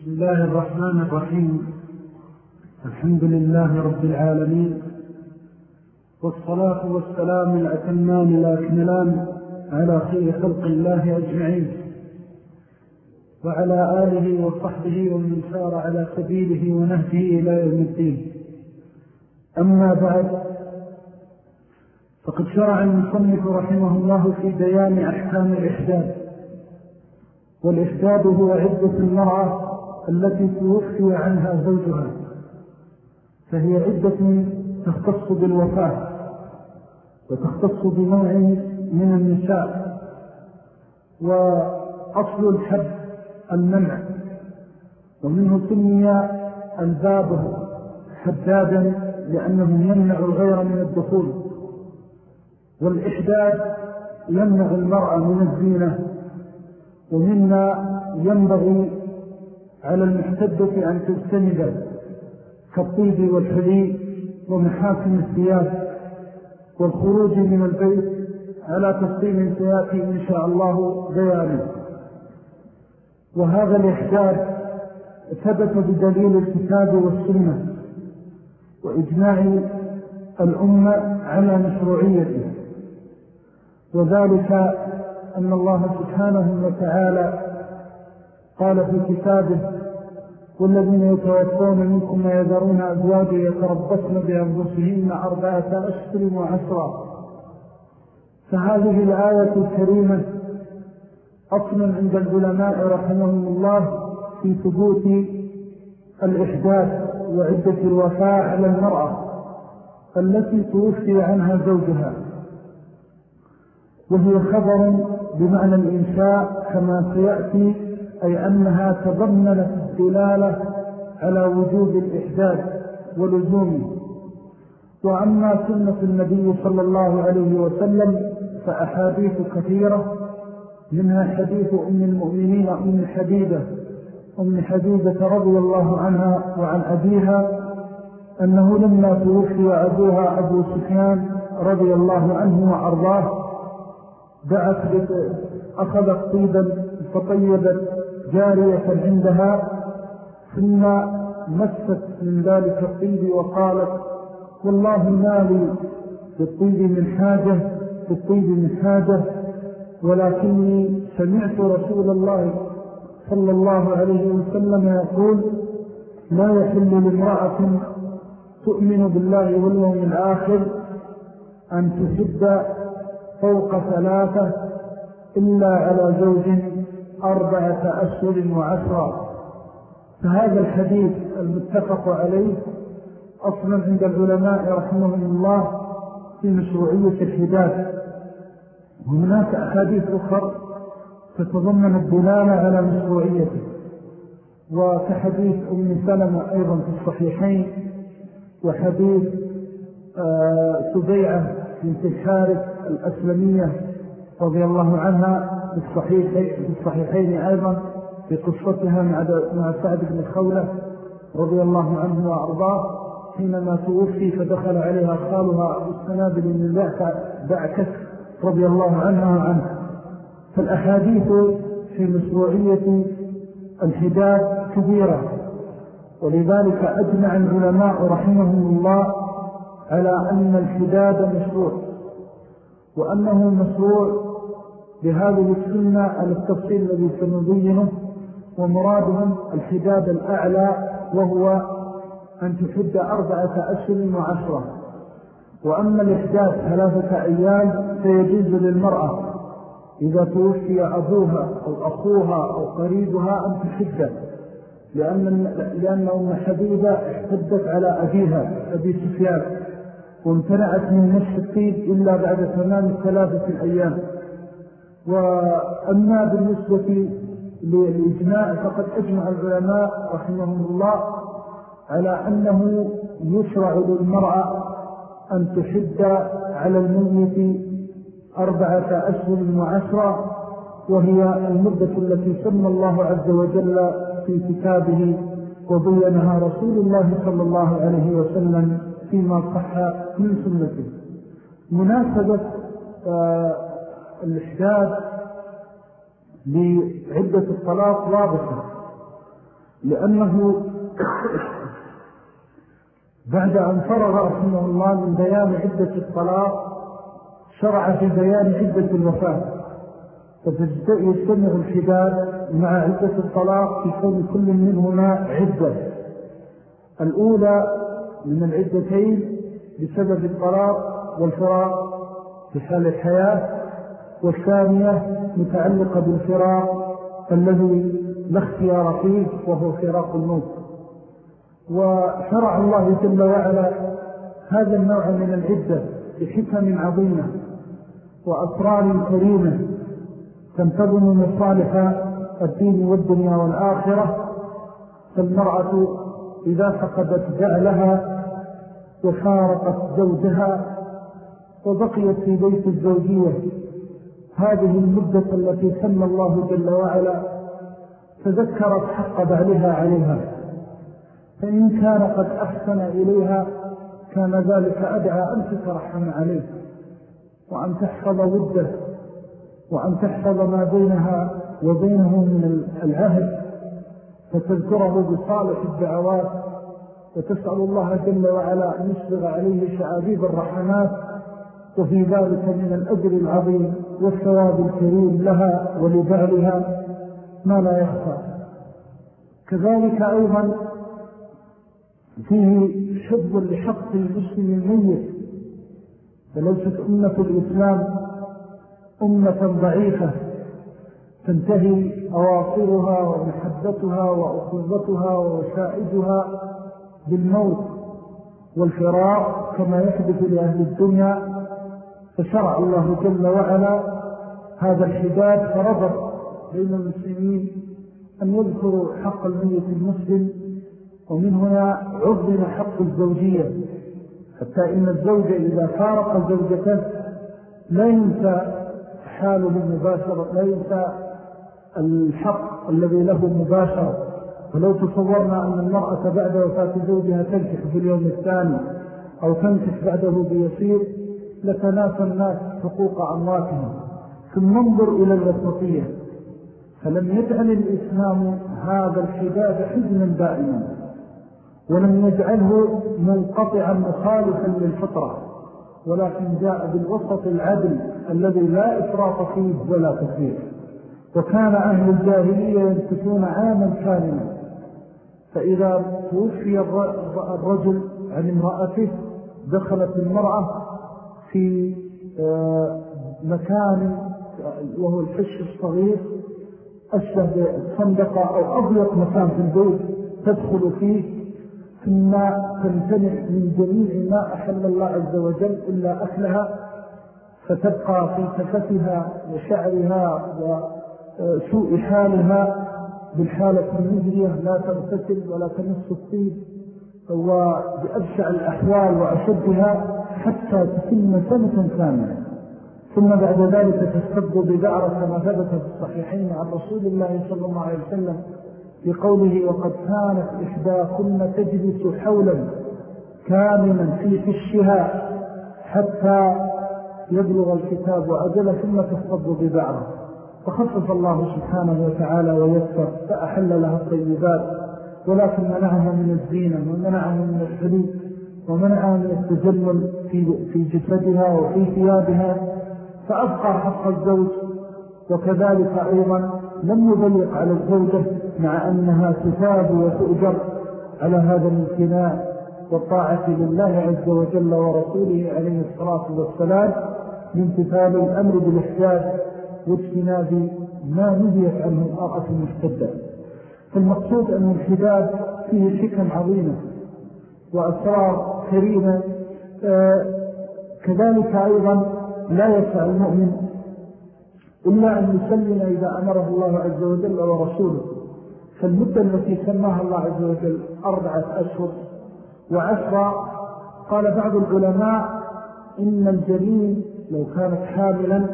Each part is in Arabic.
بسم الله الرحمن الرحيم. الحمد لله رب العالمين. والصلاة والسلام الأتمان الأكملان على خير خلق الله أجمعين. وعلى آله وصحبه ومن سار على سبيله ونهجه إلى يوم الدين. أما بعد فقد شرع المصنف رحمه الله في بيان أحكام الإحداد والإحداد هو عدة المرأة التي توفي عنها زوجها فهي عدة تختص بالوفاة وتختص بنوع من النساء وأصل الحب المنع ومنه سمي الباب حدادا لأنه يمنع الغير من الدخول والإحداد يمنع المرأة من الزينة ومما ينبغي على المحتدة أن تستند كالطيب والحلي ومحاكم الثياب والخروج من البيت على تفصيل سيأتي إن شاء الله بيانه. وهذا الإحداد ثبت بدليل الكتاب والسنة وإجماع الأمة على مشروعيته. وذلك أن الله سبحانه وتعالى قال في كتابه والذين يتوفون منكم ويذرون أزواجا يتربصن بأنفسهن أربعة أشهر وعشرة. فهذه الآية الكريمة أصلا عند العلماء رحمهم الله في ثبوت الإحداث وعدة الوفاء على المرأة التي توفي عنها زوجها. وهي خبر بمعنى الإنشاء كما سيأتي أي أنها تضمنت الدلالة على وجود الإحداث ولزومه. وأما سنة النبي صلى الله عليه وسلم فأحاديث كثيرة منها حديث أم المؤمنين أم حبيبة أم حبيبة رضي الله عنها وعن أبيها أنه لما توفي أبوها أبو سفيان رضي الله عنه وأرضاه دعت أخذت طيبا فطيبت جارية عندها ثم مست من ذلك الطيب وقالت والله ما لي بالطيب من حاجة بالطيب من حاجة ولكني سمعت رسول الله صلى الله عليه وسلم يقول لا يحل لامرأة تؤمن بالله واليوم الآخر أن تحب فوق ثلاثة إلا على زوج أربعة أشهر وعشرة. فهذا الحديث المتفق عليه أصلا عند العلماء رحمهم الله في مشروعية الحداد وهناك أحاديث أخرى تتضمن الدلالة على مشروعيته وكحديث أم سلمة أيضا في الصحيحين وحديث آه، سبيعة بنت الحارث الأسلمية رضي الله عنها في الصحيحين, أيضا في قصتها مع سعد بن خولة رضي الله عنه وأرضاه حينما توفي فدخل عليها خالها السنابل من بعكس رضي الله عنها وعنه. فالأحاديث في مشروعية الحداد كبيرة ولذلك أجمع العلماء رحمهم الله على أن الحداد مشروع وأنه مشروع بهذه السنة على التفصيل الذي سنبينه ومرادهم الحداد الأعلى وهو أن تحد أربعة أشهر وعشرة. وأما الإحداث ثلاثة أيام فيجوز للمرأة إذا توفي أبوها أو أخوها أو قريبها أن تحد لأن, لأن أم حبيبة احتدت على أبيها أبي سفيان وامتنعت من نفس الطيب إلا بعد تمام ثلاثة أيام. وأما بالنسبة للإجماع فقد أجمع العلماء رحمهم الله على أنه يشرع للمرأة أن تحد على الميت أربعة أشهر وعشرة وهي المدة التي سمى الله عز وجل في كتابه وبينها رسول الله صلى الله عليه وسلم فيما صح من سنته. مناسبة آه، الإحداث لعدة الطلاق واضحة لأنه بعد أن فرغ رحمه الله من بيان عدة الطلاق شرع في بيان عدة الوفاة. فيجتمع الحداد مع عدة الطلاق في كون كل منهما عدة. الأولى من العدتين بسبب الطلاق والفراق في حال الحياة والثانية متعلقة بالفراق الذي لا اختيار فيه وهو فراق الموت. وشرع الله جل وعلا هذا النوع من العدة بحكم عظيمة وأسرار كريمة تنتظم مصالح الدين والدنيا والآخرة فالمرأة إذا فقدت بعلها وفارقت زوجها وبقيت في بيت الزوجية هذه المدة التي سمى الله جل وعلا تذكرت حق بعلها عليها. فإن كان قد أحسن إليها كان ذلك أدعى أن تترحم عليه وأن تحفظ وده وأن تحفظ ما بينها وبينه من العهد. فتذكره بصالح الدعوات وتسأل الله جل وعلا أن يسبغ عليه شعابيب الرحمات وفي ذلك من الأجر العظيم. والثواب الكريم لها ولبعلها ما لا يخفى. كذلك أيضا فيه شد لحق المسلم الميت فليست أمة الإسلام أمة ضعيفة تنتهي أواصرها ومحبتها وأخوضتها ووسائدها بالموت والفراق كما يحدث لأهل الدنيا فشرع الله جل وعلا هذا الحداد فربط بين المسلمين أن يذكروا حق الميت المسلم ومن هنا عظم حق الزوجية حتى إن الزوج إذا فارق زوجته لا ينسى حاله مباشرة لا ينسى الحق الذي له مباشرة. ولو تصورنا أن المرأة بعد وفاة زوجها تنكح في اليوم الثاني أو تنكح بعده بيسير لتناسى الناس حقوق أمواتهم ثم انظر إلى الوسطية فلم يجعل الإسلام هذا الحداد حزنا دائما ولم يجعله منقطعا مخالفا للفطرة ولكن جاء بالوسط العدل الذي لا إفراط فيه ولا تفريط وكان أهل الجاهلية ينتفون عاما كاملا. فإذا توفي الرجل عن امرأته دخلت المرأة في آه، مكان وهو الحش الصغير أشبه بصندقة أو أضيق مكان في البيت تدخل فيه ثم تمتنع من جميع ما أحل الله عز وجل إلا أكلها فتبقى في كفتها وشعرها وسوء حالها بالحالة المجرية لا تغتسل ولا تمس الطيب وبأبشع الأحوال وأشدها. حتى تتم سنة كاملة. ثم بعد ذلك تستبد بدعرة كما ثبت في الصحيحين عن رسول الله صلى الله عليه وسلم بقوله وقد كانت إحداكن تجلس حولا كاملا في فشها حتى يبلغ الكتاب وأجل ثم تستبد بدعرة فخفف الله سبحانه وتعالى ويسر فأحل لها الطيبات ولكن منعها من الزينة ومنعها من الحدود. ومنعها من التجمل في, في جسدها وفي ثيابها فأبقى حق الزوج وكذلك أيضا لم يضيق على الزوجة مع أنها تثاب وتؤجر على هذا الامتناء والطاعة لله عز وجل ورسوله عليه الصلاة والسلام لامتثال الأمر بالاحتاج واجتناب ما نهيت عنه الأرأة المشتدة. فالمقصود أن الحداد فيه حكم عظيمة وأسرار كريمة آه كذلك أيضا لا يسع المؤمن إلا أن يسلم إذا أمره الله عز وجل ورسوله. فالمدة التي سماها الله عز وجل أربعة أشهر وعشرة. قال بعض العلماء إن الجنين لو كانت حاملا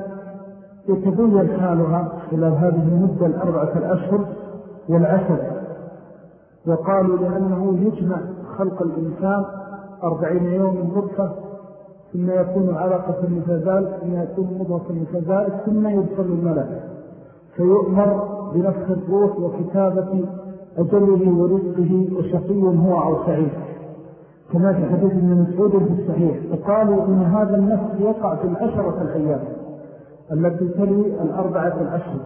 يتبين حالها خلال هذه المدة الأربعة الأشهر والعشر. وقالوا لأنه يجمع خلق الإنسان أربعين يوم نطفة ثم يكون علاقة ذلك ثم يكون مضغة ذلك ثم يدخل الملك فيؤمر بنفخ الروح وكتابة أجله ورزقه وشقي هو أو سعيد. كما في حديث من مسعود في الصحيح فقالوا إن هذا النفس يقع في العشرة الأيام. التي تلي الأربعة الأشهر.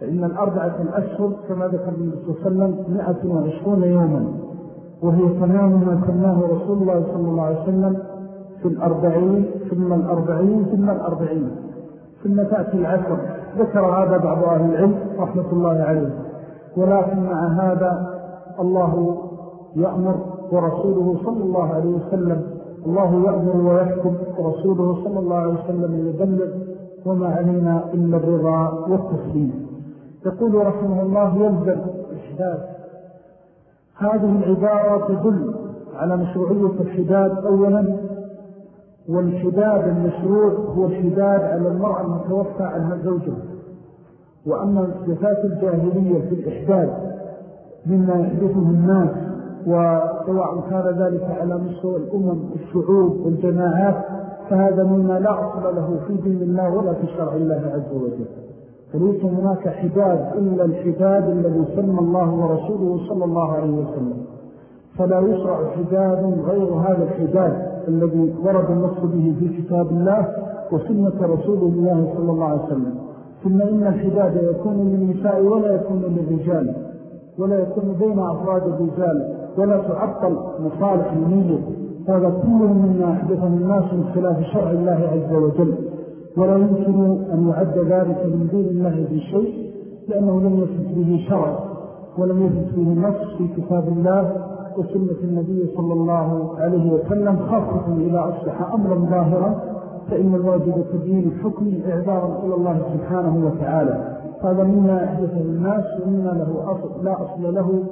فإن الأربعة الأشهر كما ذكر النبي صلى الله عليه وسلم 120 يوما. وهي تمام ما سماه رسول الله صلى الله عليه وسلم في الأربعين ثم الأربعين ثم الأربعين ثم تأتي العشر. ذكر هذا بعض أهل العلم رحمة الله عليه. ولكن مع هذا الله يأمر ورسوله صلى الله عليه وسلم. الله يأمر ويحكم ورسوله صلى الله عليه وسلم يبلغ وما علينا إلا الرضا والتسليم. يقول رحمه الله يلزم إحداث هذه العبارة تدل على مشروعية الحداد أولا والحداد المشروع هو الحداد على المرأة المتوفى عنها زوجها. وأما صفات الجاهلية في الإحداد مما يحدثه الناس وسواء كان ذلك على مستوى الأمم والشعوب والجماعات فهذا مما لا أصل له في دين الله ولا في شرع الله عز وجل. فليس هناك حداد إلا الحداد الذي سمى الله ورسوله صلى الله عليه وسلم. فلا يشرع حداد غير هذا الحداد الذي ورد النص به في كتاب الله وسنة رسول الله صلى الله عليه وسلم. ثم إن الحداد يكون للنساء ولا يكون للرجال ولا يكون بين أفراد الرجال ولا تعطل مصالح النية. هذا كله مما أحدثه الناس من خلاف شرع الله عز وجل. ولا يمكن أن يعد ذلك من دين الله بشيء لأنه لم يثبت به شرع ولم يثبت به نص في كتاب الله وسنة النبي صلى الله عليه وسلم خاصة إلى أصبح أمرا ظاهرا فإن الواجب تدين الحكم إعذارا إلى الله سبحانه وتعالى. هذا مما أحدثه الناس ومما له أصل لا أصل له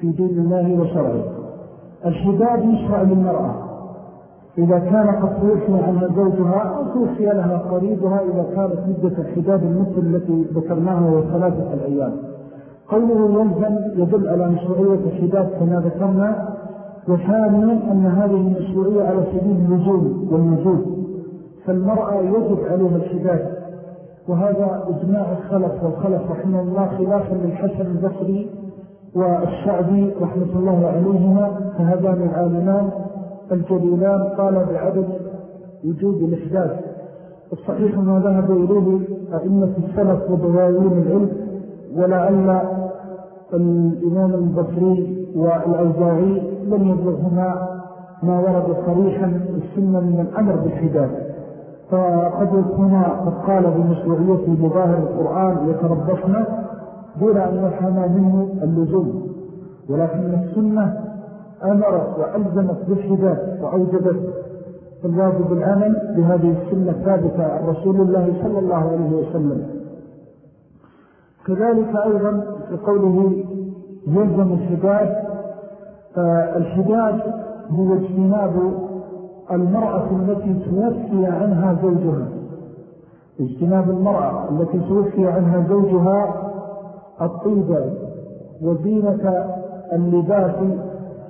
في دين الله وشرعه. الحداد يشرع للمرأة. إذا كان قد توفي عنها زوجها أو توفي لها قريبها إذا كانت مدة الحداد المثل التي ذكرناها وثلاثة الأيام. قوله يلزم يدل على مشروعية الحداد كما ذكرنا وثانيا أن هذه المشروعية على سبيل النزول والنزول فالمرأة يجب عليها الحداد. وهذا إجماع الخلف والخلف رحمه الله خلافا للحسن البصري والشعبي رحمة الله عليهما فهذان العالمان الجليلان قال بعدد وجود الإحداث الصحيح ما ذهب إليه أئمة السلف ودواوين العلم ولعل الإمام البصري والأوزاعي لم يبلغهما ما ورد صريحا السنة من الأمر بالحداث فقد يكون قد قال بمشروعيته بظاهر القرآن يتربصنا دون أن يفهم منه اللزوم. ولكن السنة أمرت وألزمت بالحداث وأوجبت الواجب العمل بهذه السنة ثابتة عن رسول الله صلى الله عليه وسلم. كذلك أيضا في قوله يلزم الحداد الحداد هو اجتناب المرأة التي توفي عنها زوجها. اجتناب المرأة التي توفي عنها زوجها الطيبة وزينة اللباس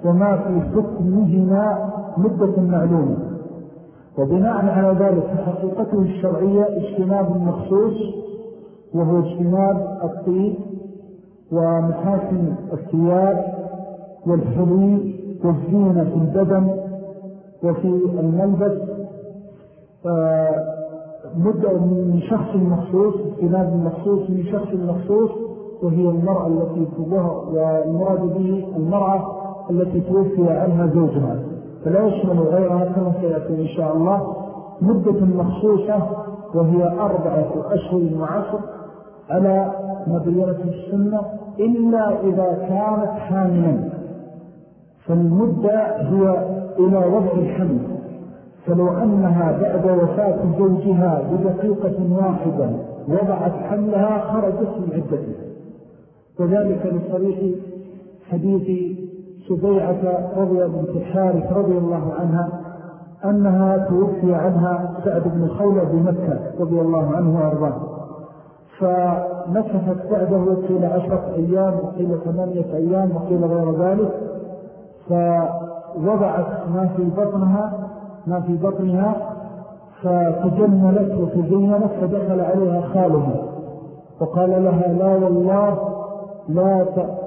وما في حكمهما مدة معلومة. وبناء على ذلك حقيقته الشرعية اجتناب مخصوص وهو اجتناب الطيب ومحاسن الثياب والحلي والزينة في البدن وفي الملبس. مدة من شخص مخصوص اجتناب مخصوص من شخص مخصوص وهي المرأة التي تظهر والمراد به المرأة التي توفي عنها زوجها. فلا يشمل غيرها كما سيأتي إن شاء الله. مدة مخصوصة وهي أربعة أشهر وعشر على مبينة السنة إلا إذا كانت حاملا. فالمدة هي إلى وضع الحمل. فلو أنها بعد وفاة زوجها بدقيقة واحدة وضعت حملها خرجت من عدتها. وذلك لصريح حديث سبيعة رضي بنت الحارث رضي الله عنها أنها توفي عنها سعد بن خولة بمكة رضي الله عنه وأرضاه. فنففت بعده وقيل عشرة أيام وقيل ثمانية أيام وقيل غير ذلك. فوضعت ما في بطنها ما في بطنها فتجملت وتزينت فدخل عليها خالها. وقال لها لا والله لا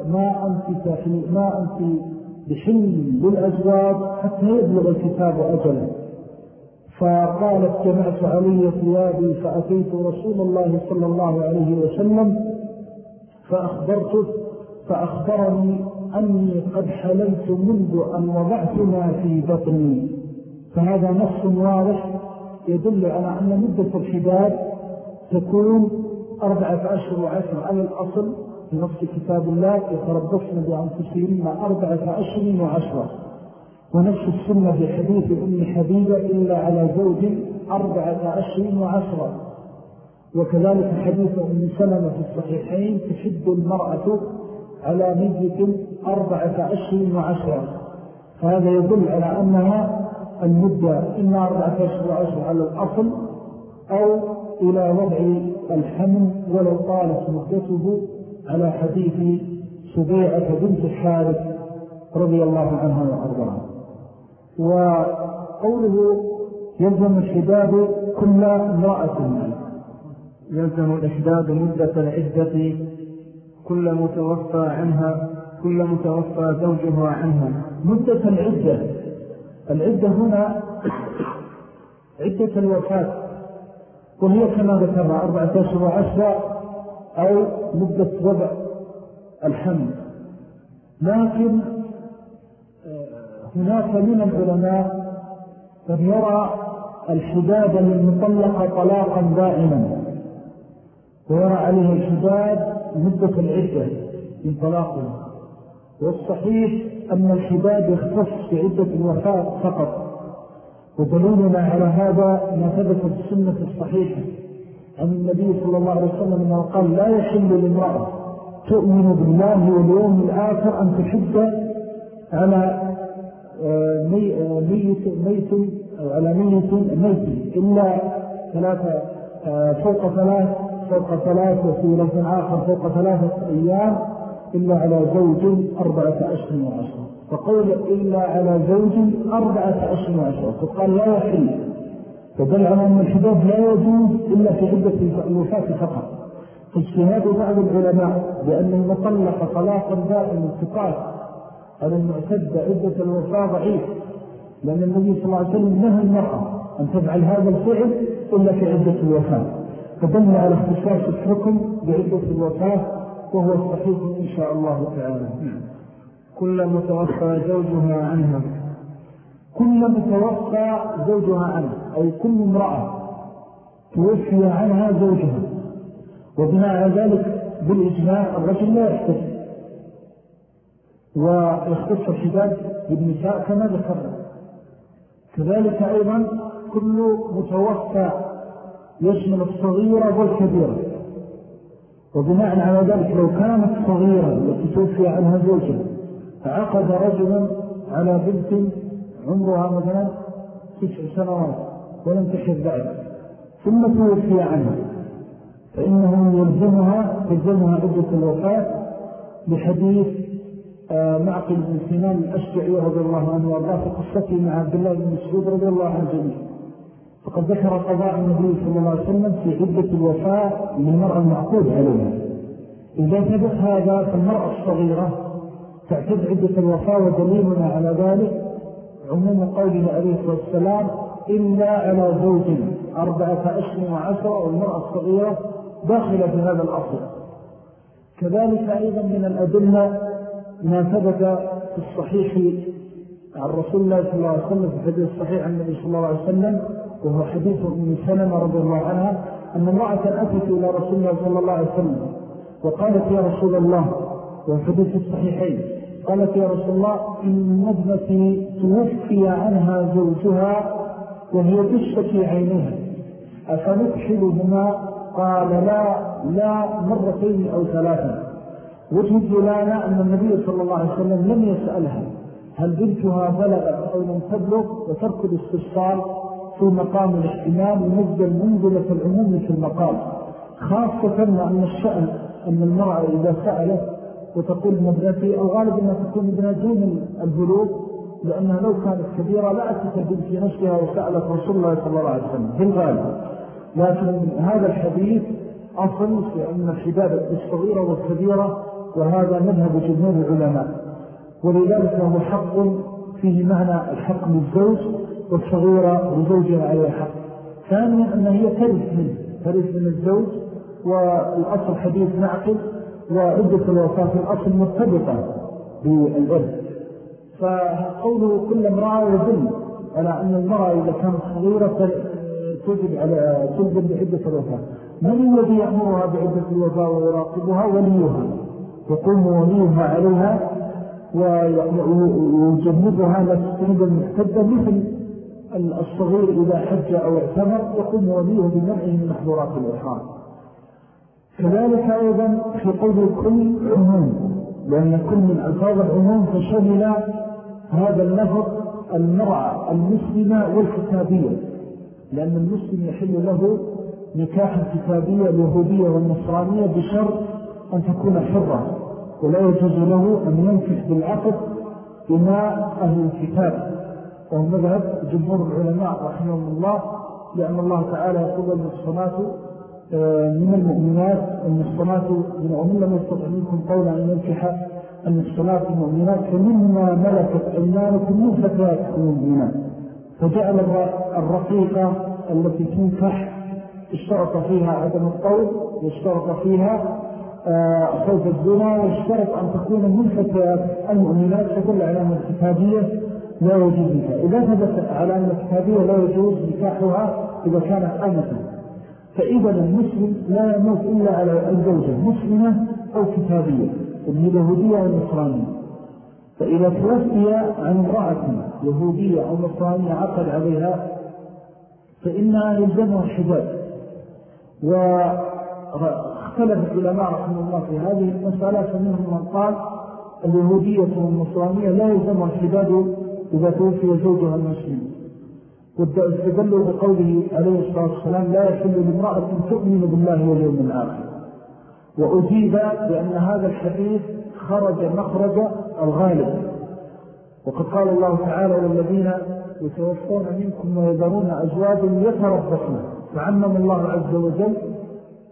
ما أنت, ما أنت بحل للأزواج حتى يبلغ الكتاب أجله. فقالت جمعت علي ثيابي فأتيت رسول الله صلى الله عليه وسلم فأخبرته فأخبرني أني قد حللت منذ أن وضعت ما في بطني. فهذا نص واضح يدل على أن مدة الحداد تكون أربعة أشهر وعشر على الأصل في نص كتاب الله يتربصن بأنفسهن أربعة أشهر وعشرة. ونفس السنة في حديث أم حبيبة إلا على زوج أربعة أشهر وعشرة. وكذلك حديث أم سلمة في الصحيحين تشد المرأة على ميت أربعة أشهر وعشرة. فهذا يدل على أنها المدة إما أربعة أشهر وعشرة على الأصل أو إلى وضع الحمل ولو طالت مدته على حديث سبيعة بنت الحارث رضي الله عنها وأرضاها. وقوله يلزم الحداد كل امرأة يلزم الإحداد مدة العدة كل متوفى عنها كل متوفى زوجها عنها. مدة العدة. العدة هنا عدة الوفاة. وهي كما ذكرنا أربعة أشهر وعشرة أو مدة وضع الحمل. لكن آه، هناك من العلماء قد يرى الحداد للمطلقة طلاقا دائما ويرى عليه الحداد مدة العدة من طلاقه. والصحيح أن الحداد يختص في عدة الوفاة فقط ودليلنا على هذا ما ثبت السنة الصحيحة. عن النبي صلى الله عليه وسلم أنه قال لا يحل لامرأة تؤمن بالله واليوم الآخر أن تحد على آه، آه، ميت ميت أو على ميت ميت إلا ثلاثة آه، فوق ثلاث فوق ثلاث وفي لفظ آخر فوق ثلاثة أيام إلا على زوج أربعة أشهر وعشر فقول إلا على زوج أربعة أشهر وعشر فقال لا يحل. فدل على أن الحدود لا يجوز إلا في عدة الوفاة فقط. فاجتهاد بعض العلماء بأن المطلق طلاقا دائما انتقال على المعتد عدة الوفاة ضعيف لأن النبي صلى الله عليه وسلم نهى المرأة أن تفعل هذا الفعل إلا في عدة الوفاة. فدل على اختصاص الحكم بعدة الوفاة وهو الصحيح إن شاء الله تعالى. كل متوفى زوجها عنها. كل متوفى زوجها عنها أي كل امرأة توفي عنها زوجها. وبناء على ذلك بالإجماع الرجل لا يحتف ويختص الحداد بالنساء كما ذكرنا. كذلك أيضا كل متوفى يشمل الصغيرة والكبيرة. وبناء على ذلك لو كانت صغيرة التي توفي عنها زوجها فعقد رجلا على بنت عمرها مثلا تسع سنوات ولم تحب بعد ثم توفي عنها. فإنه يلزمها يلزمها عدة الوفاة بحديث آه، معقل بن سنان الأشجعي رضي الله عنه وأرضاه في قصته مع عبد الله بن مسعود رضي الله عنه جميع فقد ذكر قضاء النبي صلى الله عليه وسلم في عدة الوفاة للمرأة المعقود عليها. إذا ثبت هذا فالمرأة الصغيرة تعتد عدة الوفاة ودليلنا على ذلك عموم قوله عليه الصلاة والسلام إلا على زوج أربعة أشهر وعشرة والمرأة الصغيرة داخلة في هذا الأصل. كذلك أيضا من الأدلة ما ثبت في الصحيح عن رسول الله صلى الله عليه وسلم في الحديث الصحيح عن النبي صلى الله عليه وسلم وهو حديث أم سلمة رضي الله عنها أن امرأة أتت إلى رسول الله صلى الله عليه وسلم وقالت يا رسول الله وفي حديث الصحيحين قالت يا رسول الله إن ابنتي توفي عنها زوجها وهي تشتكي عينها أفنكحلهما قال لا لا مرتين أو ثلاثا وجه الدلالة أن النبي صلى الله عليه وسلم لم يسألها هل بنتها بلغت أو لم تبلغ وترك الاستفصال في مقام الاحتمال ينزل منزلة العموم في المقام. خاصة أن الشأن أن المرأة إذا سألت وتقول ابنتي أو غالب أنها تكون ابنة دون البلوغ لأنها لو كانت كبيرة لا أتتبين في نفسها وسألت رسول الله صلى الله عليه وسلم. في الغالب. لكن هذا الحديث أصل في أن الحدادة الصغيرة والكبيرة وهذا مذهب جمهور العلماء. ولذلك هو حق فيه معنى الحق للزوج والصغيرة لزوجها على حق ثانيا أن هي ترث منه ترث من الزوج والأصل حديث معقل وعدة الوفاة في الأصل مرتبطة بالإرث فقوله كل امرأة يدل على أن المرأة إذا كانت صغيرة تجب على تلزم بعدة الوفاة. من الذي يأمرها بعدة الوفاة ويراقبها؟ وليها. يقوم وليها عليها ويجنبها لا المحتدة مثل الصغير إذا حج أو اعتمر يقوم وليه بمنعه من محظورات الإحرام كذلك أيضا في قول كل عموم لأن كل من ألفاظ العموم فشمل هذا اللفظ المرأة المسلمة والكتابية لأن المسلم يحل له نكاح الكتابية اليهودية والنصرانية بشرط أن تكون حرة ولا يجوز له أن ينكح بالعقد بما أهل الكتاب وهو مذهب جمهور العلماء رحمهم الله لأن الله تعالى يقول آه، من المؤمنات المصنات من أمين لم يستطع منكم قولا أن ينكح المصنات المؤمنات فمما ملكت أيمانكم من فتياتكم المؤمنات فجعل الرقيقة التي تنكح اشترط فيها عدم الطول واشترط فيها آه، خوف الزنا واشترط أن تكون من فتيات المؤمنات تدل على أن الكتابية لا يجوز إذا ثبت على أن الكتابية لا يجوز نكاحها إذا كانت أمة فإذا المسلم لا يموت إلا على الزوجة مسلمة أو كتابية اليهودية أو النصرانية. فإذا توفي عن امرأة يهودية أو نصرانية عقد عليها فإنها يلزمها الحجاب واختلف العلماء رحمه الله في هذه المسألة فمنهم من قال اليهودية والنصرانية لا يلزمها الحجاب إذا توفي زوجها المسلم. واستدلوا بقوله عليه الصلاة والسلام لا يحل لامرأة تؤمن بالله واليوم الآخر. وأجيب بأن هذا الحديث خرج مخرج الغالب. وقد قال الله تعالى والذين يتوفون منكم ويذرون أزواج يتربصن. فعمم الله عز وجل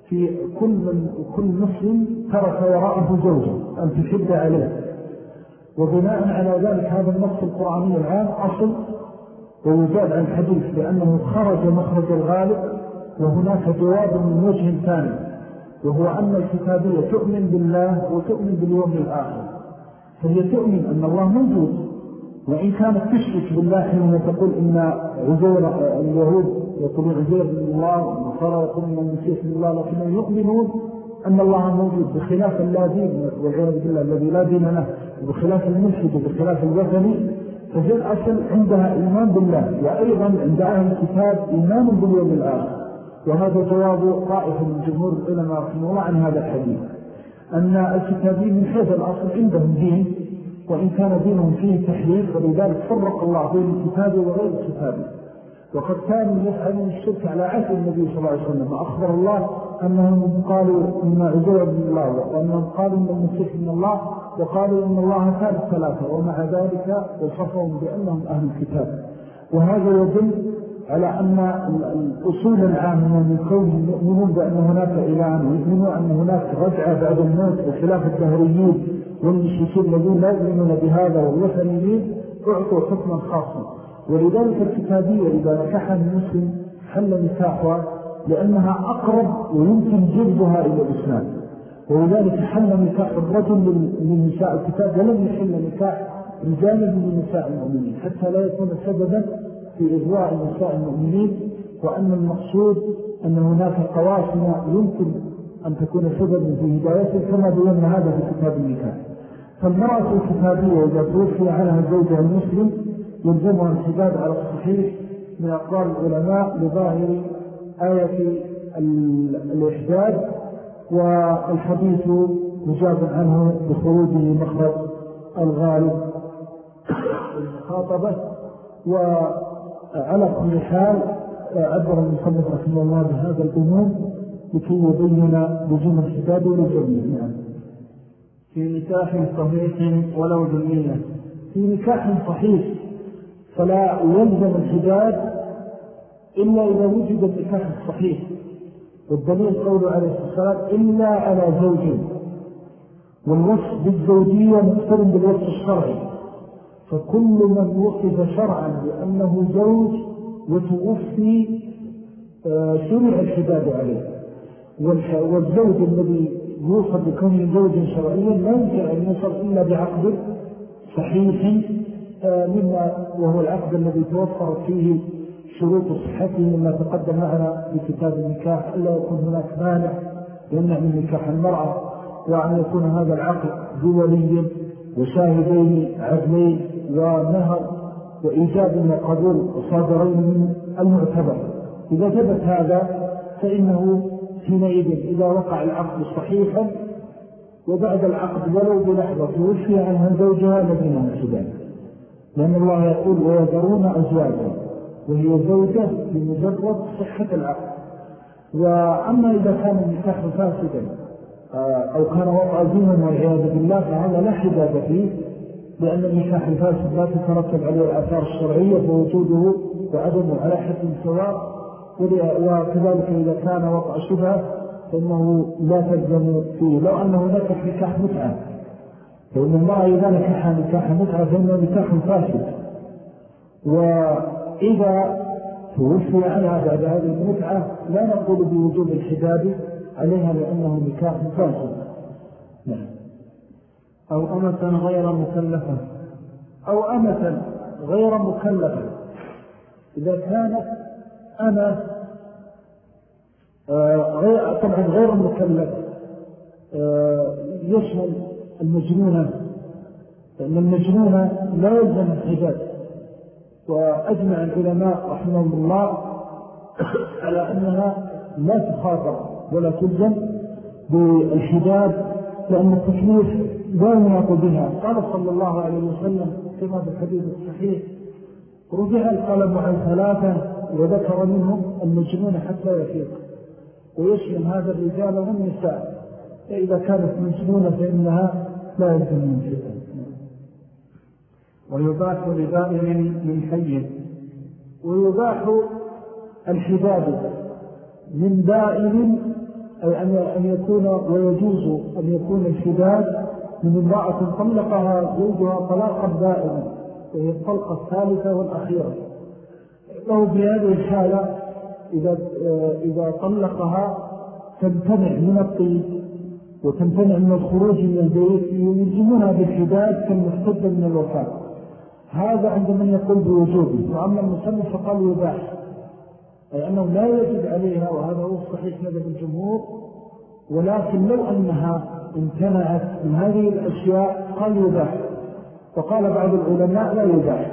في كل, كل مسلم ترك وراءه زوجا أن تشد عليه. وبناء على ذلك هذا النص القرآني العام أصل ويزال عن الحديث لأنه خرج مخرج الغالب وهناك جواب من وجه ثاني وهو أن الكتابية تؤمن بالله وتؤمن باليوم الآخر. فهي تؤمن أن الله موجود وإن كانت تشرك بالله حينما تقول إن عزير اليهود يقولون عزير من الله والنصارى يقولون المسيح من الله لكنهم يؤمنون أن الله موجود بخلاف اللازم والعياذ بالله الذي لا دين له وبخلاف الملحد وبخلاف الوثني. فهي الأصل عندها إيمان بالله وأيضا عند أهل الكتاب إيمان باليوم الآخر. وهذا جواب طائف من جمهور العلماء رحمه الله عن هذا الحديث. أن الكتابين من حيث الأصل عندهم دين وإن كان دينهم فيه تحريف ولذلك فرق الله بين الكتاب وغير الكتاب. وقد كانوا يفعلون الشرك على عهد النبي صلى الله عليه وسلم. أخبر الله أنهم قالوا إن عزير من الله وأنهم قالوا إن المسيح من الله وقالوا إن الله ثالث ثلاثة ومع ذلك وصفهم بأنهم أهل الكتاب. وهذا يدل على أن الأصول العامة من كونهم يؤمنون بأن هناك إله ويؤمنون أن هناك رجعة بعد الموت وخلاف الدهريين والمشركين الذين لا يؤمنون بهذا والوثنيين أعطوا حكما خاصا. ولذلك الكتابية إذا نكحها المسلم حل نكاحها لأنها أقرب ويمكن جذبها إلى الإسلام. ولذلك حل نكاح الرجل من نساء الكتاب ولم يحل نكاح رجالا من نساء المؤمنين حتى لا يكون سببا في إغواء نساء المؤمنين وأن المقصود أن هناك قواسم يمكن أن تكون سببا في هدايته كما بينا هذا في كتاب النكاح. فالمرأة الكتابية إذا توفي عنها الزوجة المسلم يلزمها الحجاب على الصحيح من أقوال العلماء لظاهر آية الإحداد والحديث مجاب عنه بخروجه مخرج الغالب المخاطبة. وعلى كل حال عبر المصنف رحمه الله بهذا الأمور لكي يبين لجمع الحجاب ولجميع نعم في نكاح صحيح ولو جميلة. في نكاح صحيح فلا يلزم الحجاب إلا إذا وجد النكاح الصحيح والدليل قوله عليه الصلاة إلا على زوج. والوصف بالزوجية مقترن بالوصف الشرعي. فكل من وصف شرعا لأنه زوج وتوفي آه، شرع الحداد عليه. والزوج الذي يوصل بكونه زوجا شرعيا لا يمكن أن يوصل إلا بعقد صحيح مما وهو العقد الذي توفرت فيه شروط صحته مما تقدم معنا في كتاب النكاح ألا يكون هناك مانع يمنع من نكاح المرأة وأن يكون هذا العقد دوليا وشاهدين عدلين ونهر وإيجاب وقبول صادرين من المعتبر. إذا ثبت هذا فإنه حينئذ إذا وقع العقد صحيحا وبعد العقد ولو بلحظة توفي عنها زوجها لدينا الحدان لأن الله يقول ويذرون أزواجا وهي زوجة بمجرد صحة العقد وأما إذا كان النكاح فاسدا آه، أو كان وضع زينا والعياذ بالله فهذا لا حداد فيه لأن النكاح الفاسد لا تترتب عليه الآثار الشرعية فوجوده وعدمه على حد سواء وكذلك إذا كان وقع شبهة فإنه لا تلزم فيه. لو أنه نكح نكاح متعة فإن الله إذا نكح نكاح متعة فإنه نكاح فاسد وإذا توفي عنها بعد هذه المتعة لا نقول بوجوب الحداد عليها لأنه نكاح فاسد نعم. أو أمة غير مكلفة. أو أمة غير مكلفة. إذا كانت أنا آه، غير طبعا غير مكلف آه، يشمل المجنونة لأن المجنونة لا يلزم الحجاج وأجمع العلماء رحمهم الله على أنها لا تخاطر ولا تلزم بالحجاب لأن التكليف لا يناط بها. قال صلى الله عليه وسلم كما في الحديث الصحيح رجع القلم عن ثلاثة وذكر منهم المجنون حتى يفيق. ويشمل هذا الرجال والنساء. فإذا كانت مجنونة فإنها لا يمكن من شيئا ويباح لبائن من حي ويباح الحباب من بائن أي أن يكون ويجوز أن يكون الحباب من امرأة طلقها زوجها طلاقا بائنا وهي الطلقة الثالثة والأخيرة. فهو في هذه الحالة إذا, إذا طلقها تمتنع من الطيب وتمتنع من الخروج من البيت يلزمونها بالحداد كالمحتد من الوفاة. هذا عند من يقول بوجوده. وأما المسلم فقال يباح. أي أنه لا يجب عليها وهذا هو الصحيح مدى الجمهور ولكن لو أنها امتنعت من هذه الأشياء قال يباح. وقال بعض العلماء لا يباح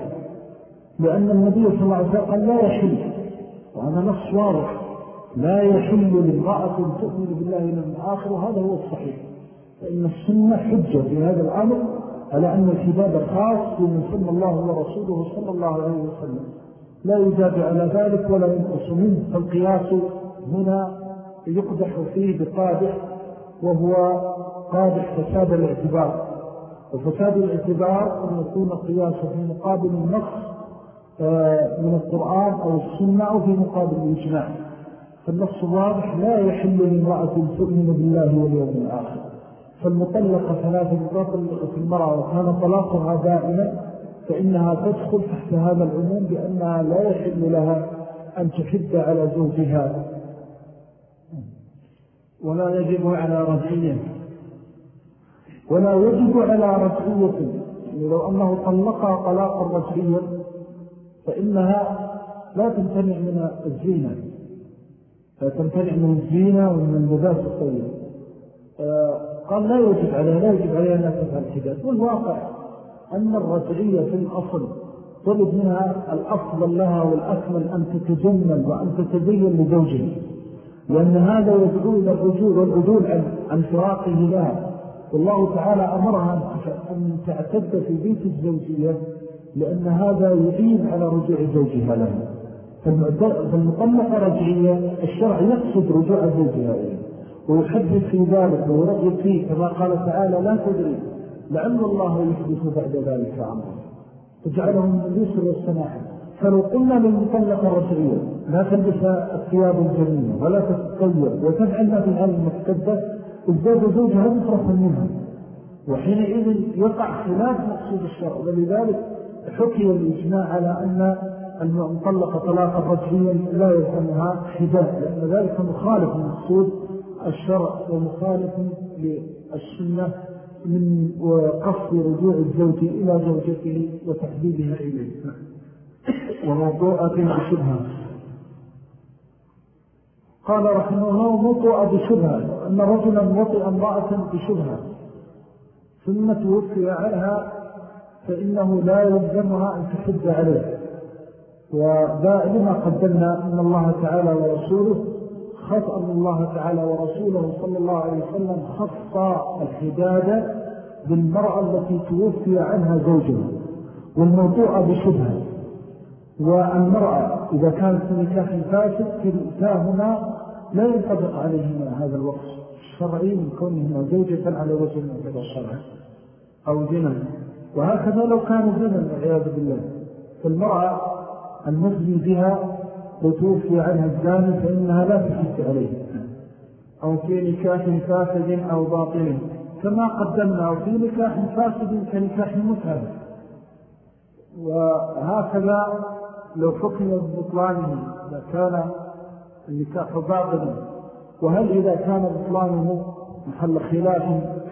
لأن النبي صلى الله عليه وسلم قال لا يحل. وهذا نص واضح. لا يحل لامرأة تؤمن بالله من الآخر وهذا هو الصحيح. فإن السنة حجة في هذا الأمر على أن الكتاب خاص بمن سمى الله ورسوله صلى الله عليه وسلم. لا يجاب على ذلك ولا ينقص منه. فالقياس هنا يقدح فيه بقادح وهو قادح فساد الاعتبار. وفساد الاعتبار أن يكون قياسه في مقابل النص آه، من القرآن أو السنة أو في مقابل الإجماع. فالنص واضح لا يحل لامرأة تؤمن بالله واليوم الآخر. فالمطلقة ثلاثة مطلقة في المرأة وكان طلاقها دائما فإنها تدخل تحت هذا العموم بأنها لا يحل لها أن تحد على زوجها. ولا يجب على رجعية. ولا يجب على رجعية. يعني لو أنه طلقها طلاقا رجعيا فإنها لا تمتنع من الزينة. فتمتنع من الزينة ومن اللباس الطويل آه، قال لا يجب عليها لا يجب عليها أن تفعل الحداد والواقع أن الرجعية في الأصل طلب منها الأفضل لها والأكمل أن تتجمل وأن تتزين لزوجها. لأن هذا يدعو إلى الرجوع والعدول عن, فراقه لها. والله تعالى أمرها أن تعتد في بيت الزوجية لأن هذا يعين على رجوع زوجها له فالمطلقة رجعية الشرع يقصد رجوع زوجها إليه ويحدث في ذلك ويرغب فيه كما قال تعالى لا تدري لعل الله يحدث بعد ذلك عمره فجعلهم من اليسر والسماحة فلو قلنا للمطلقة رجعية لا تلبس الثياب الجميلة ولا تتطير وتفعل ما في هذه المحتدة ازداد زوجها بفرح منها. وحينئذ يقع خلاف مقصود الشرع ولذلك حكي الإجماع على أن المطلقة طلاقا رجليا لا يلزمها حداد لأن ذلك مخالف مقصود الشرع ومخالف للسنة من قصد رجوع الزوج إلى زوجته وتحديدها إليه. وموضوعة بشبهة قال رحمه الله موضوع بشبهة أن رجلا وطئ امرأة بشبهة ثم توفي عنها فإنه لا يلزمها أن تحد عليه. ودائما قدمنا أن الله تعالى ورسوله خص أن الله تعالى ورسوله صلى الله عليه وسلم خص الحدادة بالمرأة التي توفي عنها زوجها والموضوع بشبهة. والمرأة إذا كانت في نكاح فاسد كلتاهما لا ينطبق عليهما هذا الوقت الشرعي من كونهما زوجة على وجه المعتبر الشرعي أو زنا وهكذا لو كان زنا والعياذ بالله. فالمرأة المزني بها وتوفي عنها الزاني فإنها لا تحس عليه. أو في نكاح فاسد أو باطل كما قدمنا أو في نكاح فاسد كنكاح متهم وهكذا لو حكم بطلانه إذا كان النكاح باطلا وهل إذا كان بطلانه محل خلاف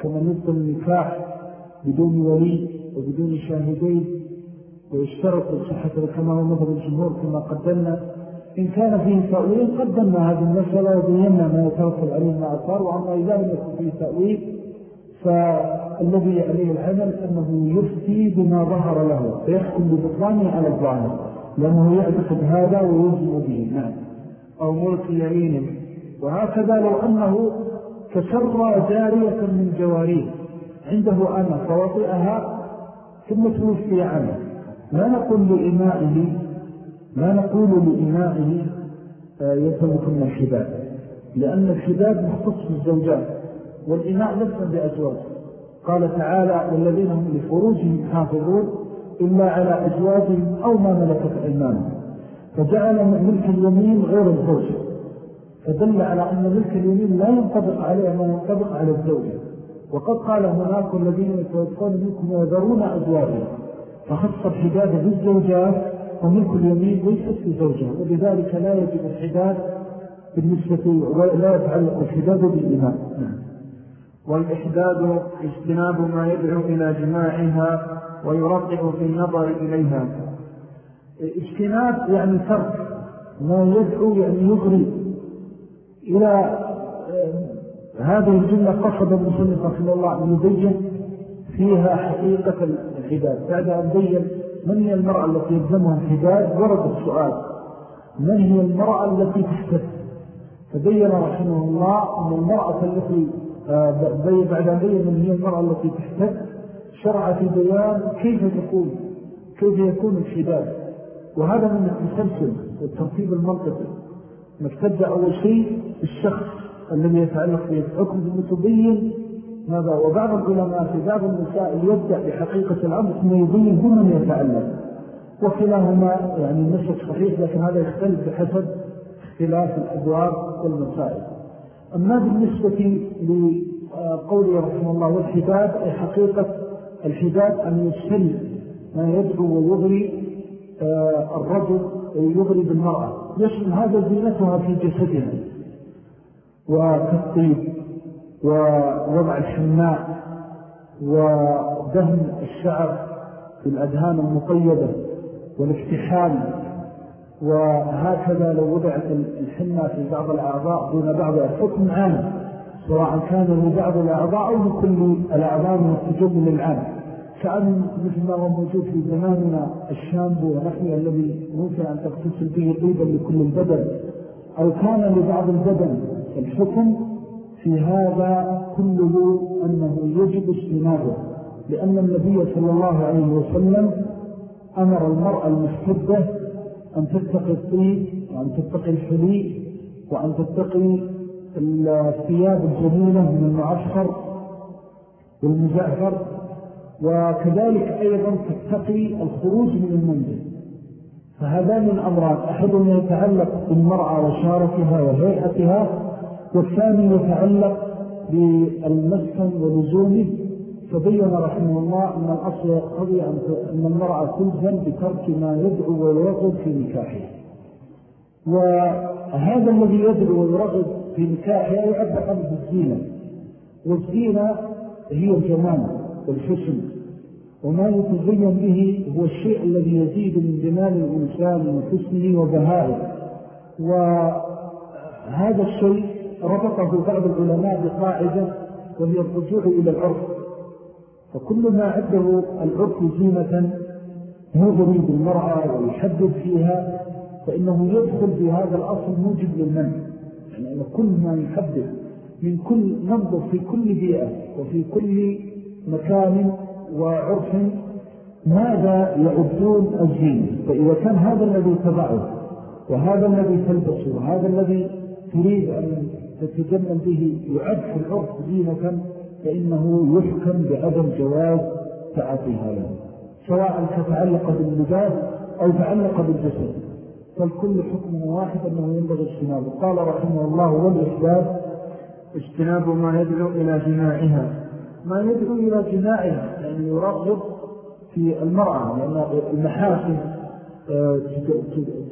كما يبطل النكاح بدون ولي وبدون شاهدين ويشترط الصحة كما هو مثل الجمهور كما قدمنا. إن كان فيه تأويل قدمنا هذه المسألة وبينا ما يتوصل عليه أثار وعما إذا لم يكن فيه تأويل فالذي عليه العمل أنه يفتي بما ظهر له فيحكم ببطلانه على الظاهر لأنه يعتقد هذا ويجزم به. نعم. أو ملك يمين وهكذا لو أنه تسرى جارية من جواريه عنده أنا فوطئها ثم توفي عنه. لا نقول لإمائه لا نقول لإمائه آه، يتمكن الحباب لأن الحباب مختص بالزوجات والإماء لسا بأزواج. قال تعالى والذين هم لفروجهم حافظون إلا على أزواجهم أو ما ملكت أيمانهم. فجعل ملك اليمين غير الزوج فدل على أن ملك اليمين لا ينطبق عليه ما ينطبق على الزوجة. وقد قال هناك الذين يتوفون منكم ويذرون أزواجهم. فخص الحداد بالزوجات وملك اليمين ليست لزوجها وبذلك لا يجب الحداد بالنسبة ولا يتعلق الحداد بالإمام نعم. والإحداد اجتناب ما يدعو إلى جماعها ويرقع في النظر إليها. اجتناب يعني ترك. ما يدعو يعني يغري. إلى آه، هذه الجملة قصد المسلم رحمه الله أن يبين فيها حقيقة الحداد بعد أن بين من هي المرأة التي يلزمها الحداد ورد السؤال من هي المرأة التي تحتد فبين رحمه الله أن المرأة التي آه، بعد أن بين من هي المرأة التي تحتد شرع في بيان كيف تكون كيف يكون الحداد وهذا من التسلسل والترتيب المنطقي. نبتدأ أول شيء الشخص الذي يتعلق به الحكم ثم ماذا؟ وبعض العلماء في بعض المسائل يبدأ بحقيقة الأمر ثم يبين بمن يتعلق وكلاهما يعني النسك صحيح لكن هذا يختلف بحسب اختلاف الأبواب والمسائل. أما بالنسبة لقوله رحمه الله والحداد أي حقيقة الحداد أن يسل ما يدعو ويغري آه، الرجل ويغري بالمرأة يشمل هذا زينتها في جسدها وكالطيب. ووضع الحماء ودهن الشعر بالأدهان المطيبة والافتحام. وهكذا لو وضعت الحمى في بعض الأعضاء دون بعض الحكم عام. سواء كان لبعض الأعضاء أو لكل الأعضاء من التجمل العام كأن مثل ما هو موجود في زماننا الشامبو ونحن الذي ممكن أن تغتسل به طيبا لكل البدن. أو كان لبعض البدن الحكم في هذا كله أنه يجب استنابه لأن النبي صلى الله عليه وسلم أمر المرأة المستدة أن تتقي الطيب وأن تتقي الحلي وأن تتقي الثياب الجميلة من المعفر والمزعفر وكذلك أيضا تتقي الخروج من المنزل. فهذان الأمران أحدهم يتعلق بالمرأة وشارتها وهيئتها والثاني يتعلق بالمسكن ولزومه فبين رحمه الله أن الأصل يقتضي أن المرأة تلزم بترك ما يدعو ويرغب في نكاحه وهذا الذي يدعو ويرغب في نكاحه يعبر عنه بالزينة والزينة هي الجمال والحسن وما يتزين به هو الشيء الذي يزيد من جمال الإنسان وحسنه وبهائه. وهذا الشيء ربطه بعض العلماء بقاعدة وهي الرجوع إلى العرف. فكل ما عنده العرف زينة يغري بالمرأة ويحدد فيها فإنه يدخل في هذا الأصل موجب للمنع. يعني أن كل ما يحدد من كل ننظر في كل بيئة وفي كل مكان وعرف ماذا يعدون الزين فإذا كان هذا الذي تضعه وهذا الذي تلبسه وهذا الذي تريد أن تتجمل به يعد في العرف زينة فإنه يحكم بعدم جواز تعاطيها له سواء تتعلق باللباس أو تعلق بالجسد. فالكل حكم واحد أنه ينبغي اجتنابه. قال رحمه الله والإحداث اجتناب ما يدعو إلى جماعها ما يدعو إلى جماعها يعني يرغب في المرأة لأن المحاسن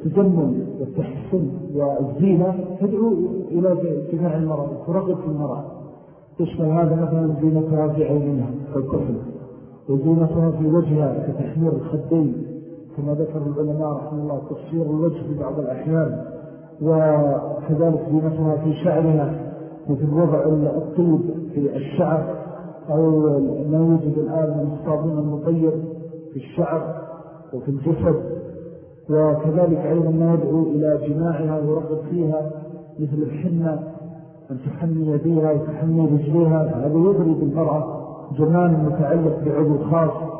التجمل والتحسن والزينة تدعو إلى جماع المرأة ترغب في المرأة. تشمل هذا مثلا زينتها في عينها كالكفل وزينتها في وجهها كتحمير الخدين كما ذكر العلماء رحمه الله تفسير الوجه في بعض الأحيان. وكذلك زينتها في شعرها مثل وضع الطيب في الشعر أو ما يوجد الآن من الصابون المطيب في الشعر وفي الجسد. وكذلك أيضا ما يدعو إلى جماعها ويرغب فيها مثل الحنة أن تحمي يديها وتحمي رجليها هذا يغري بالمرأة جمال متعلق بعضو خاص.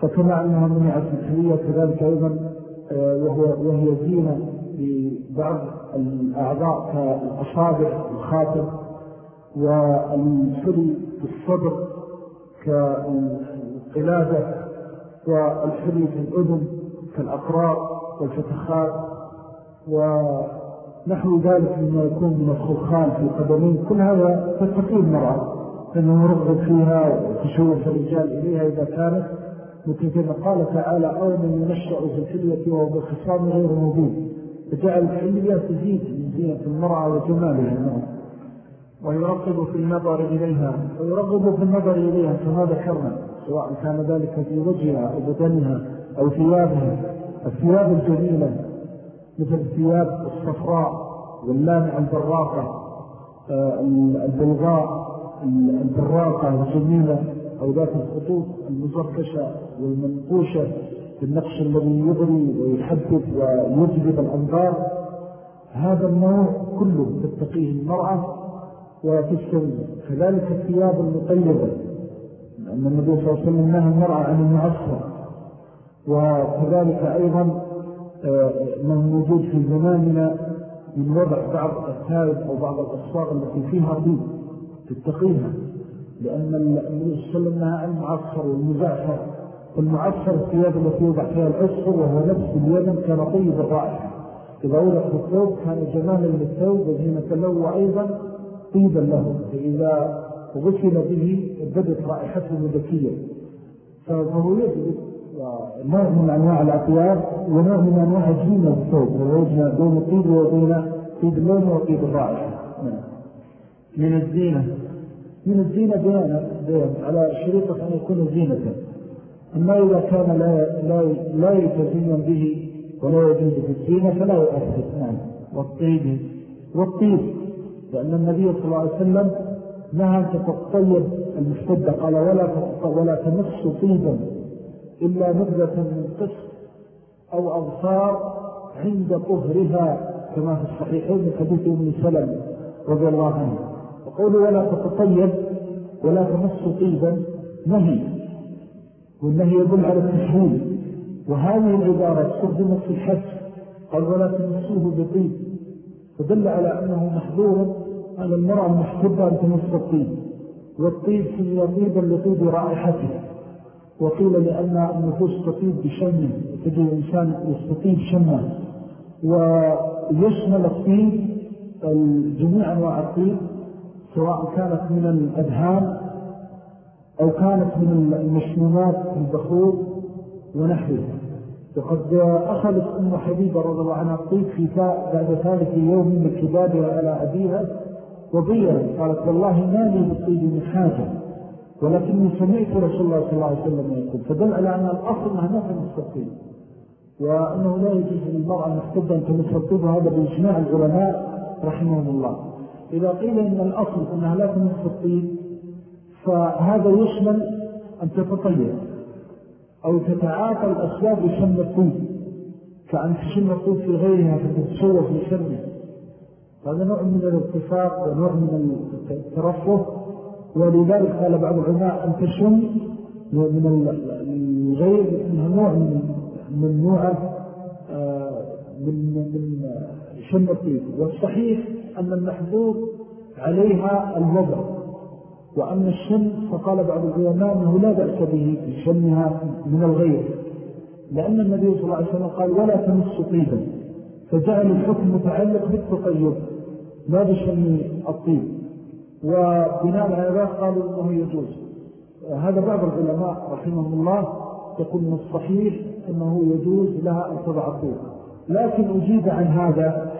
فكما أنها منعت الحلية كذلك أيضا آه، وهي زينة لبعض الأعضاء كالأصابع الخاتم والحلي في الصدر كالقلادة والحلي في الأذن كالأقرار والفتخات ونحو ذلك مما يكون من الخلخال في القدمين. كل هذا تستطيع المرأة أنه يرغب فيها وتشوف الرجال إليها إذا كانت. مثل قال تعالى أو من ينشأ في الحلية وهو بالخصام غير مبين. فجعل الحلية تزيد من زينة المرأة وجمالها المرأة ويرغب في النظر إليها ويرغب في النظر إليها كما ذكرنا سواء كان ذلك في وجهها أو بدنها أو ثيابها. الثياب الجميلة مثل الثياب الصفراء واللامع البراقة آه، البيضاء البراقة الجميلة أو ذات الخطوط المزركشة والمنقوشة بالنقش الذي يغري ويحدث ويجذب الأنظار. هذا النوع كله تتقيه المرأة وتستوي كذلك الثياب المطيبة لأن النبي صلى الله عليه وسلم نهى المرأة عن المعصر وكذلك أيضا آه، ما موجود في زماننا من وضع بعض الثالث أو بعض الأصفار التي فيها طيب تتقيها لأن النبي صلى الله عليه المعصر والمزعفر والمعصر الثياب التي يوضع فيها العصر وهو نفس اليمن كان طيب الرائحة. إذا أولق الثوب كان جمالا للثوب وزينة له وأيضا طيبا له. فإذا غسل به بدت رائحته ذكية فهو يجب نوع من أنواع الأطياب ونوع من أنواع الزينة الثوب ويجمع بين الطيب وبين طيب اللون وطيب الرائحة. من الزينة. من الزينة بيان على شريطة أن يكون زينة. أما إذا كان لا, لا, لا يتزين به ولا يجوز في الزينة فلا يؤثر. نعم. والطيب. والطيب. لأن النبي صلى الله عليه وسلم نهى أن تتطيب قال ولا, ولا تمس طيبا. إلا نبذة من قسط أو أغفار عند طهرها كما في الصحيحين حديث ابن سلم رضي الله عنه وقوله ولا تتطيب ولا تمس طيبا نهي. والنهي يدل على التشهيل وهذه العبارة استخدمت في الحج قال ولا تمسوه بطيب. فدل على أنه محظور على المرأة المحتبة أن تمس الطيب. والطيب سمي طيبا لطيب رائحته وقيل لأن النفوس تطيب بشمه تجي الإنسان يستطيب شمه ويشمل الطيب جميع أنواع الطيب سواء كانت من الأدهان أو كانت من المشمومات البخور ونحوها وقد أخذت أم حبيبة رضي الله عنها الطيب في بعد ثالث يوم من كتابها على أبيها وبيّن قالت والله ما لي بالطيب من حاجة. ولكني سمعت رسول الله صلى الله عليه وسلم يقول فدل على أن الأصل ما تمس الطيب وأنه لا يجوز للمرأة أن أن تمس الطيب وهذا بإجماع العلماء رحمهم الله. إذا قيل إن الأصل أنها لا تمس الطيب فهذا يشمل أن تتطيب أو تتعاطى الأسباب لشم الطيب كأن تشم الطيب في غيرها فتتسوى في شمه هذا نوع من الاتفاق ونوع من الترفه. ولذلك قال بعض العلماء أن تشم من الغير إنها نوع من ممنوعة آه، من من شم الطيب. والصحيح أن المحظور عليها الوضع وأما الشم فقال بعض العلماء أنه لا بأس به في شمها من الغير. لأن النبي صلى الله عليه وسلم قال ولا تمس طيبا فجعل الحكم متعلق بالتطيب لا بشم الطيب. وبناء على ذلك قالوا أنه يجوز. هذا بعض العلماء رحمه الله يقول من الصحيح أنه يجوز لها أن تضع الطيب لكن أجيب عن هذا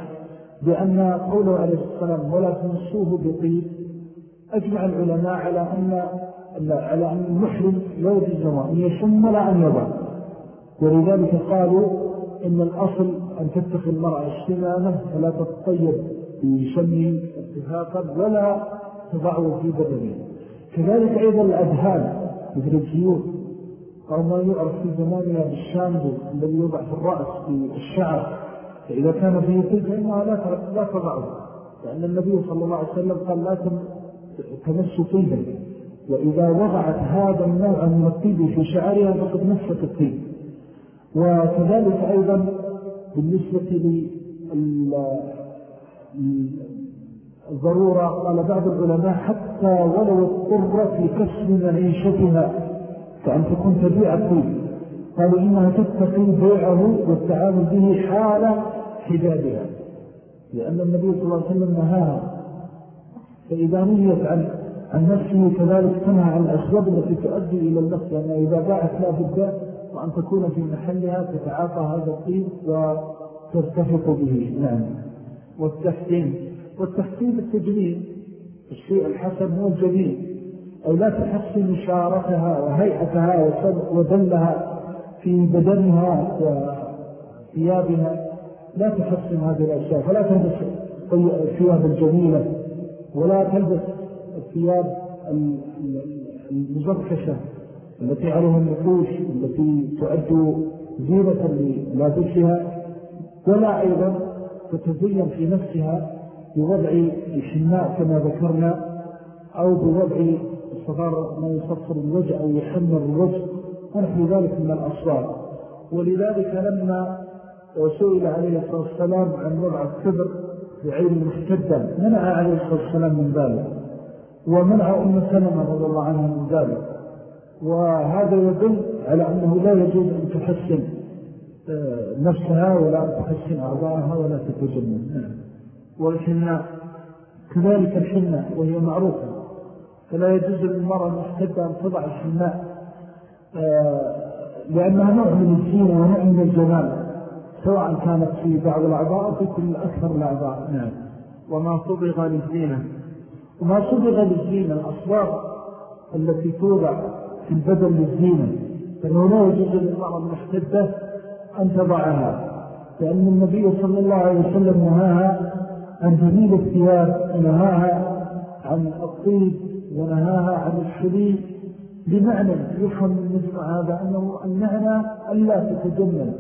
بأن قوله عليه السلام ولا تمسوه بطيب أجمع العلماء على أن على أن المحرم لا يجوز أن يشم ولا أن يضع. ولذلك قالوا إن الأصل أن تتخذ المرأة اشتمامه فلا تتطيب بشمه اتفاقا ولا تضعه في بدنه. كذلك أيضا الأدهان مثل الجيوب. أو ما يعرف في زمانها بالشامب الذي يوضع في الرأس في الشعر فإذا كان فيه طيب فإنها لا تضعه. لأن النبي صلى الله عليه وسلم قال لا تمس طيبا وإذا وضعت هذا النوع من في شعرها فقد نفسك الطيب وكذلك أيضا بالنسبة للضرورة قال بعض العلماء حتى ولو اضطرت لكسب معيشتها كأن تكون تبيع الطيب قالوا إنها تتقي بيعه والتعامل به حال حجابها لأن النبي صلى الله عليه وسلم نهاها. فإذا نهيت عن, عن نفسه كذلك تنهى عن الأسباب التي تؤدي إلى النفس. يعني إذا باعت لا بد وأن تكون في محلها تتعاطى هذا الطيب وترتفق به. نعم. والتحسين. والتحسين التجميل الشيء الحسن هو الجميل. أو لا تحسن شارتها وهيئتها ودلها في بدنها وثيابها. لا تحسن هذه الأشياء فلا تلبس الثياب الجميلة ولا تلبس الثياب المزركشة التي عليها النقوش التي تعد زينة للابسها ولا أيضا تتزين في نفسها بوضع الحناء كما ذكرنا أو بوضع الصغار ما يصفر الوجه أو يحمر الوجه ونحن ذلك من الأصوات. ولذلك لما سئل عليه الصلاة والسلام عن وضع الكبر بعين محتدة منع عليه الصلاة والسلام من ذلك ومنع أم سلمة رضي الله عنها من ذلك. وهذا يدل على أنه لا يجوز أن تحسن آه، نفسها ولا أن تحسن أعضاءها ولا تتجمل نعم. والحناء كذلك الحناء وهي معروفة. فلا يجوز للمرأة المحتدة أن تضع الحناء آه، لأنها نوع من الزينة ونوع من الجمال سواء كانت في بعض الأعضاء أو في كل أكثر الأعضاء. نعم. وما صبغ للزينة. وما صبغ للزينة الأصوات التي توضع في البدن للزينة فإنه لا يجوز للمرأة المحتدة أن تضعها لأن النبي صلى الله عليه وسلم نهاها عن جميل الثياب ونهاها عن الطيب ونهاها عن الشريك بمعنى يفهم من مثل هذا أنه المعنى ألا تتجمل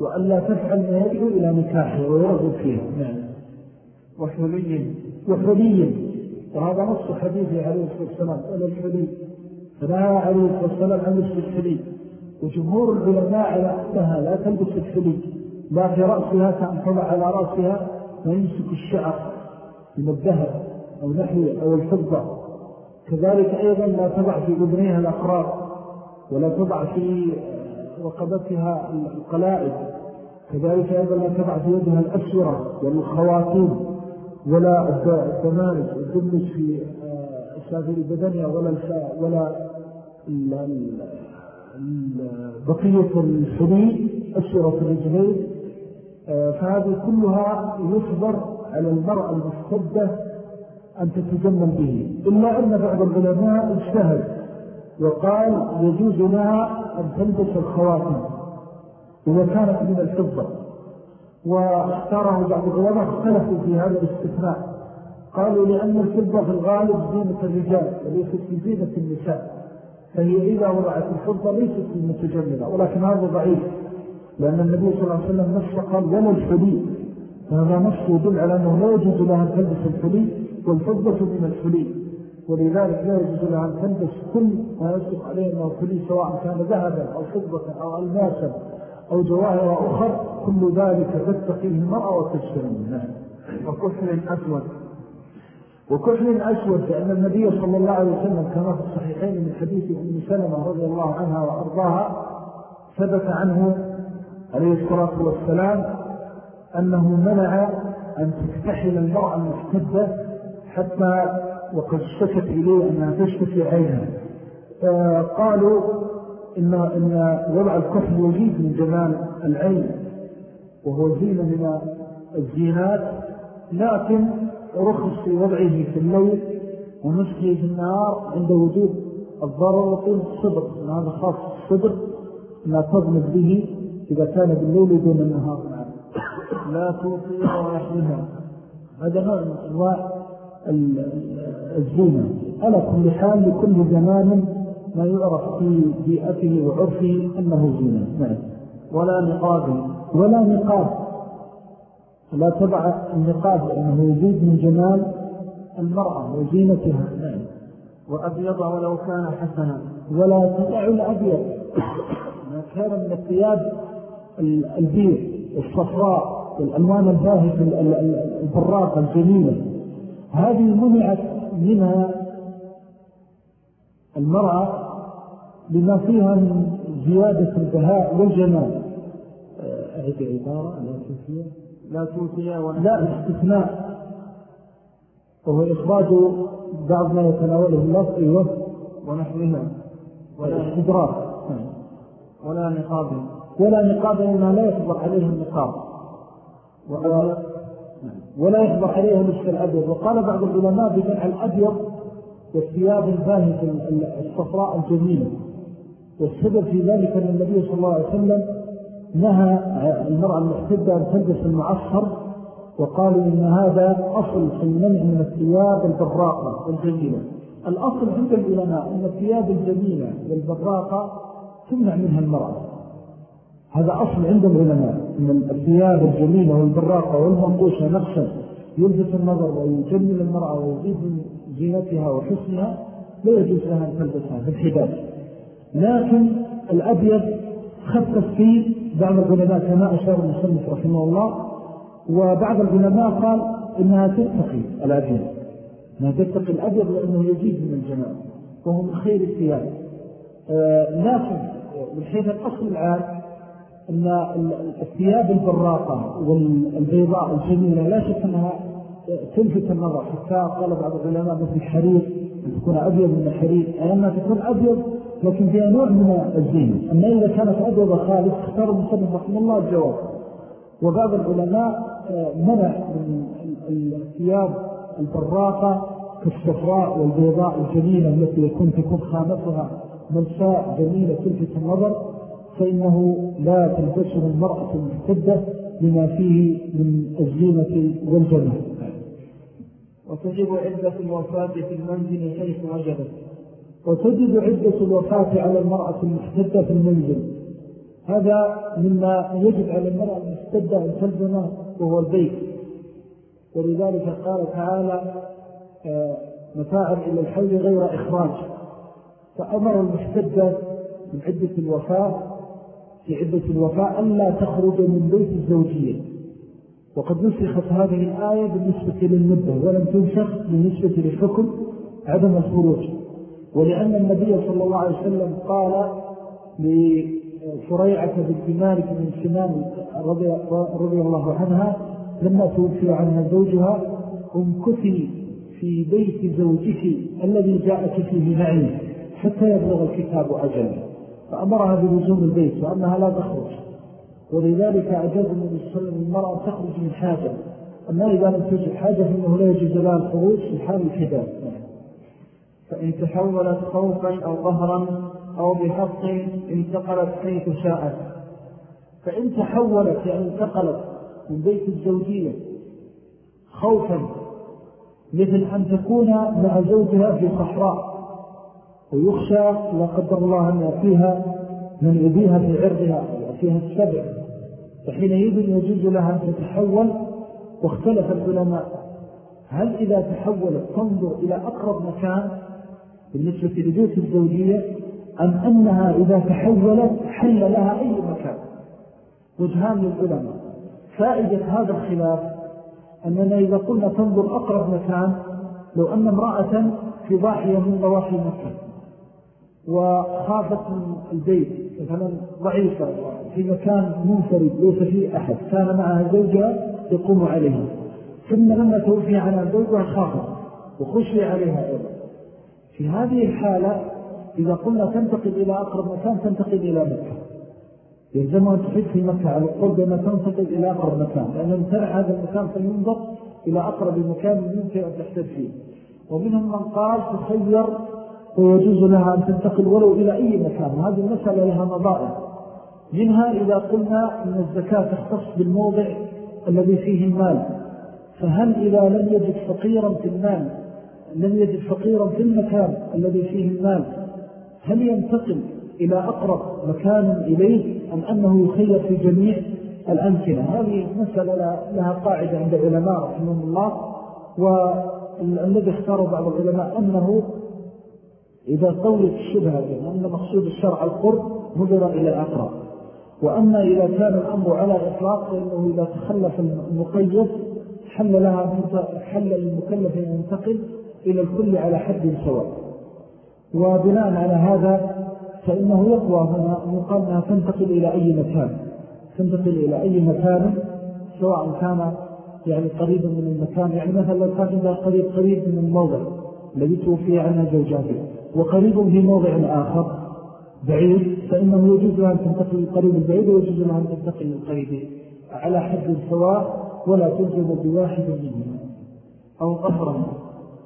وألا تفعل ما يدعو إلى نكاحه ويرغب فيه. نعم. وحلي وحلي وهذا نص حديثه عليه الصلاة والسلام. إلى الحلي فنهى عليه الصلاة والسلام عن لبس الحلي. وجمهور العلماء على أنها لا تلبس الحلي لا في رأسها كأن تضع على رأسها ويمسك الشعر من الذهب أو نحوه أو الفضة. كذلك أيضا لا تضع في أذنيها الأقرار ولا تضع في رقبتها القلائد. كذلك أيضا لا تضع في يدها الأسورة والخواتيم ولا الدمارج الدمج في أسافر بدنها ولا, ولا بقية الحلي أسرة الرجلين. آه، فهذه كلها يصبر على المرأة المستدة أن تتجمل به. إلا أن بعض العلماء اجتهد وقال يجوز لها أن تلبس الخواتم إذا كانت من الفضة. واختاره بعض العلماء اختلفوا في هذا الاستثناء. قالوا لأن الفضة في الغالب زينة الرجال وليست في زينة النساء. فهي إذا وضعت الفضة ليست المتجملة ولكن هذا ضعيف. لأن النبي صلى الله عليه وسلم نص قال ولا الحلي فهذا نص يدل على أنه لا يجوز لها أن تلبس الحلي والفضة من الحلي. ولذلك لا يجوز لها أن تلبس كل ما يصدق عليه أنه الحلي سواء كان ذهبا أو فضة أو الماسا أو جواهر أخر كل ذلك تتقيه المرأة وتجسر الناس وكحل أسود. وكحل أسود لأن النبي صلى الله عليه وسلم كما في الصحيحين من حديث أم سلمة رضي الله عنها وأرضاها ثبت عنه عليه الصلاة والسلام أنه منع أن تفتحل المرأة المحتدة حتى وقد اشتكت إليه أنها تشتكي عينها. قالوا إن, إن وضع الكحل يزيد من جمال العين وهو زينة من الزينات لكن رخص في وضعه في الليل ونسخه في النهار عند وجود الضرر وطول الصدر. هذا خاص الصدر لا تظلم به إذا كان بالليل دون النهار. لا توطي ونحنها هذا نوع من أنواع الزينة على كل حال لكل زمان ما يعرف في بيئته وعرفه أنه زينة نعم. ولا نقاب. ولا نقاب. لا تضع النقاب لأنه يزيد من جمال المرأة وزينتها. نعم. وأبيض ولو كان حسنا. ولا تضع الأبيض. ما كان من الثياب البيض الصفراء والألوان الباهة البراقة الجميلة. هذه منعت منها المرأة بما فيها من زيادة البهاء والجمال. أعيد عبارة لا توفية لا توفية لا استثناء. وهو إخراج بعض ما يتناوله اللفظ أيوه. ونحوها. ولا استدراك ولا نقاب ولا نقاب لما لا يخبر عليه النقاب ولا يخبر عليه نصف الأبيض. وقال بعض العلماء بمنع الأبيض والثياب الباهة الصفراء الجميلة والسبب في ذلك أن النبي صلى الله عليه وسلم نهى المرأة المحتدة أن تلبس المعصر وقالوا إن هذا أصل في المنع من الثياب البراقة والجميلة. الأصل عند العلماء أن الثياب الجميلة والبراقة تمنع منها المرأة. هذا أصل عند العلماء أن الثياب الجميلة والبراقة والمنقوشة نقصا يلبس النظر ويجمل المرأة ويزيد من زينتها وحسنها لا يجوز لها أن تلبسها في الحباب لكن الأبيض خفف فيه بعض العلماء كما أشار المسلم رحمه الله وبعض العلماء قال إنها تتقي الأبيض. ما تتقي الأبيض لأنه يزيد من الجمال وهو من خير الثياب. آه، لكن من حيث الأصل العام أن الثياب البراقة والبيضاء الجميلة لا شك أنها تلفت النظر. حتى قال بعض العلماء مثل الحرير أن تكون أبيض من الحرير أي أنها تكون أبيض لكن فيها نوع من الزينة أما إذا كانت أبيض خالص اختار المسلم رحمه الله الجواب. وبعض العلماء آه، منع من الثياب البراقة كالصفراء والبيضاء الجميلة التي يكون تكون خامتها ملساء جميلة تلفت النظر. فإنه لا تلبسه المرأة المحتدة لما فيه من الزينة والجمال وتجب عدة الوفاة في المنزل حيث وجدت. وتجب عدة الوفاة على المرأة المحتدة في المنزل. هذا مما يجب على المرأة المحتدة أن تلزمه وهو البيت. ولذلك قال تعالى آه، متاعا إلى الحول غير إخراج. فأمر المحتدة من عدة الوفاة في عدة الوفاة ألا تخرج من بيت الزوجية. وقد نسخت هذه الآية بالنسبة للمدة ولم تنسخ بالنسبة للحكم عدم الخروج. ولأن النبي صلى الله عليه وسلم قال لفريعة بنت مالك من سنان رضي, الله عنها لما توفي عنها زوجها امكثي في بيت زوجك الذي جاءك فيه نعيم حتى يبلغ الكتاب أجله فأمرها بلزوم البيت وأنها لا تخرج. ولذلك أجاز النبي صلى المرأة تخرج من حاجة. أما إذا لم تجد حاجة فإنه لا يجوز لها الخروج في حال الحداد فإن تحولت خوفا أو ظهرا أو بحق انتقلت حيث شاءت. فإن تحولت يعني انتقلت من بيت الزوجية خوفا مثل أن تكون مع زوجها في صحراء. ويخشى لا قدر الله أن يأتيها من يبيها في عرضها وفيها السبع فحينئذ يجوز لها أن تتحول واختلف العلماء هل إذا تحولت تنظر إلى أقرب مكان بالنسبة لبيت الزوجية أم أنها إذا تحولت حل لها أي مكان؟ وجهان للعلماء. فائدة هذا الخلاف أننا إذا قلنا تنظر أقرب مكان لو أن امرأة في ضاحية من ضواحي مكة وخافت من البيت مثلا ضعيفة في مكان منفرد ليس فيه أحد كان معها زوجها يقوم عليها. ثم لما توفي عنها زوجها خافت وخشي عليها أيضا. في هذه الحالة إذا قلنا تنتقل إلى أقرب مكان تنتقل إلى مكة. يلزم أن في مكة على القرب بما تنتقل إلى أقرب مكان لأن امتنع هذا المكان فينظر إلى أقرب مكان يمكن أن تحتد فيه. ومنهم من قال تخير ويجوز لها أن تنتقل ولو إلى أي مكان. هذه المسألة لها مضائع منها إذا قلنا أن الزكاة تختص بالموضع الذي فيه المال. فهل إذا لم يجد فقيرا في المال لم يجد فقيرا في المكان الذي فيه المال هل ينتقل إلى أقرب مكان إليه أم أنه يخير في جميع الأمكنة؟ هذه مسألة لها قاعدة عند العلماء رحمه الله والذي اختاروا بعض العلماء أنه إذا طولت الشبهة أن مقصود الشرع القرب نظر إلى الأقرب وأما إذا كان الأمر على إطلاق فإنه إذا تخلف المقيد حل لها حل المكلف أن ينتقل إلى الكل على حد سواء وبناء على هذا فإنه يقوى هنا يقال أنها تنتقل إلى أي مكان. تنتقل إلى أي مكان سواء كان يعني قريبا من المكان. يعني مثلا لو كان قريب قريب من الموضع الذي توفي عنها زوجاته وقريب في موضع آخر. بعيد فإنه يجوز أن تنتقل للقريب البعيد ويجوز أن تنتقل للقريب على حد سواء ولا تلزم بواحد منهما. أو قهرا.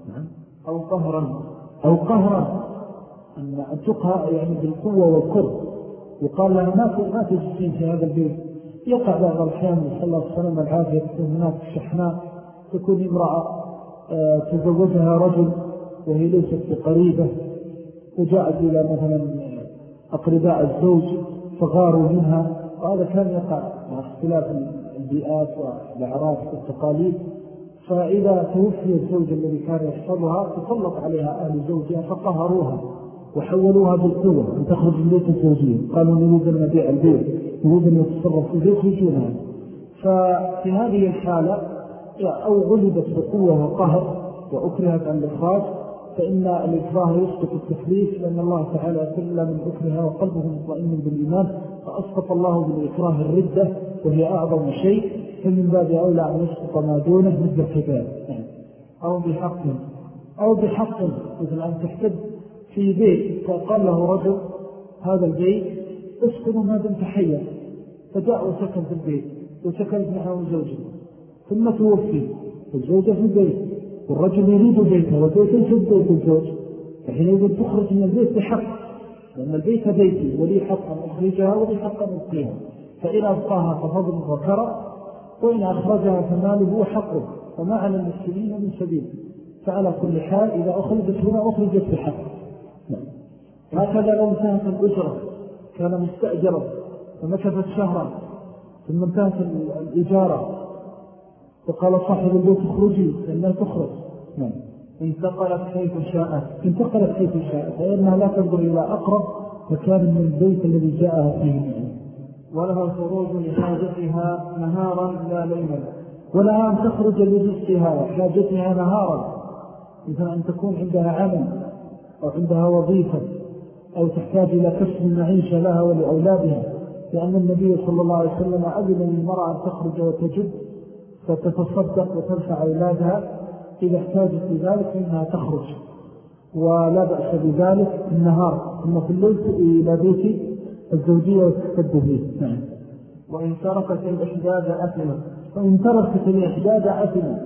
نعم. أو قهرا. أو قهرا. أن تقهى يعني بالقوة والقرب. وقال لها ما ما تجسين في هذا البيت. يقع بعض الأحيان صلى الله عليه وسلم العافية تكون هناك شحناء تكون امرأة آه، تزوجها رجل وهي ليست بقريبة وجاءت إلى مثلا أقرباء الزوج فغاروا منها وهذا كان يقع مع اختلاف البيئات والأعراف والتقاليد. فإذا توفي الزوج الذي كان يحفظها تطلق عليها أهل زوجها فقهروها وحولوها بالقوة أن تخرج من بيت الزوجية قالوا نريد أن نبيع البيت نريد أن يتصرف البيت يجونها ففي هذه الحالة أو غلبت بقوة وقهر وأكرهت عن الإخراج فإن الإكراه يسقط التكليف لأن الله تعالى يقول من أكرها وقلبه مطمئن بالإيمان فأسقط الله بالإكراه الردة وهي أعظم شيء فمن باب أولى أن يسقط ما دونه مثل الكتاب أو بحق أو بحق مثل أن تحتد في بيت فقال له رجل هذا البيت اسكن ما دمت حيا فجاء وسكن في البيت وسكنت معه زوجه ثم توفي الزوجة في البيت. والرجل يريد بيته والبيت ليس بيت الزوج فحينئذ تخرج من البيت بحق لأن البيت بيتي ولي حق أخرجها ولي حق أبقيها فإن أبقاها ففضل وكرم وإن أخرجها فماله حقه وما على المسلمين من سبيل. فعلى كل حال إذا أخرجت هنا أخرجت بحق. هكذا لو انتهت الأجرة كان مستأجرا ومكثت شهرا ثم انتهت الإجارة وقال صاحب البيت اخرجي لأنها تخرج. نعم. انتقلت حيث شاءت. انتقلت حيث شاءت فإنها لا تنظر إلى أقرب مكان من البيت الذي جاءها فيه ولها الخروج لحاجتها نهارا لا ليلا. ولها أن تخرج لرزقها وحاجتها نهارا. مثل أن تكون عندها عمل أو عندها وظيفة أو تحتاج إلى كسب المعيشة لها ولأولادها لأن النبي صلى الله عليه وسلم أذن للمرأة أن تخرج وتجد فتتصدق وتنفع أولادها إذا احتاجت لذلك فإنها تخرج. ولا بأس بذلك في النهار. ثم في الليل إلى بيت الزوجية وتكتب فيه نعم. وإن تركت الإحداد أثمت وإن تركت الإحداد أثمت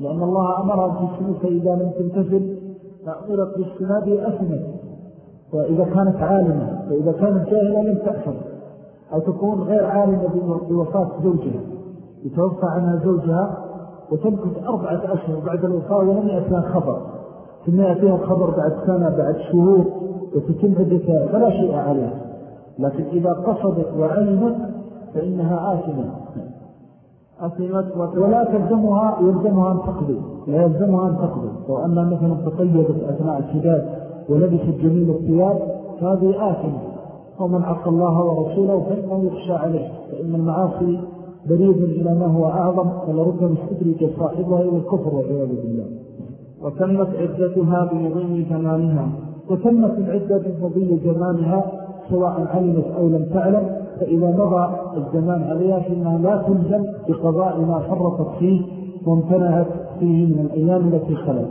لأن الله أمرها بالسنة فإذا لم تنتفل فأمرت بالسنة أثمت وإذا كانت عالمة وإذا كانت جاهلة لم تأثم. أو تكون غير عالمة بوفاة زوجها. يتوفى عنها زوجها وتمكث أربعة أشهر بعد الوفاة ولم يأتيها خبر. ثم يأتيها الخبر بعد سنة بعد شهور وتتم عدتها فلا شيء عليها. لكن إذا قصدت وعلمت فإنها آثمة. أثمت ولا تلزمها يلزمها أن تقضي. لا يلزمها أن تقضي. لو أنها مثلا تطيبت أثناء الشداد ولبست جميل الثياب فهذه آثمة. ومن عصى الله ورسوله فإنه يخشى عليه. فإن المعاصي بريد إلى ما هو أعظم ولربما استدرك صاحبها إلى الكفر والعياذ بالله. وتمت عدتها بمضي زمانها وتمت العدة بمضي زمانها سواء علمت أو لم تعلم فإذا مضى الزمان عليها فإنها لا تلزم بقضاء ما فرطت فيه وامتنعت فيه من الأيام التي خلت.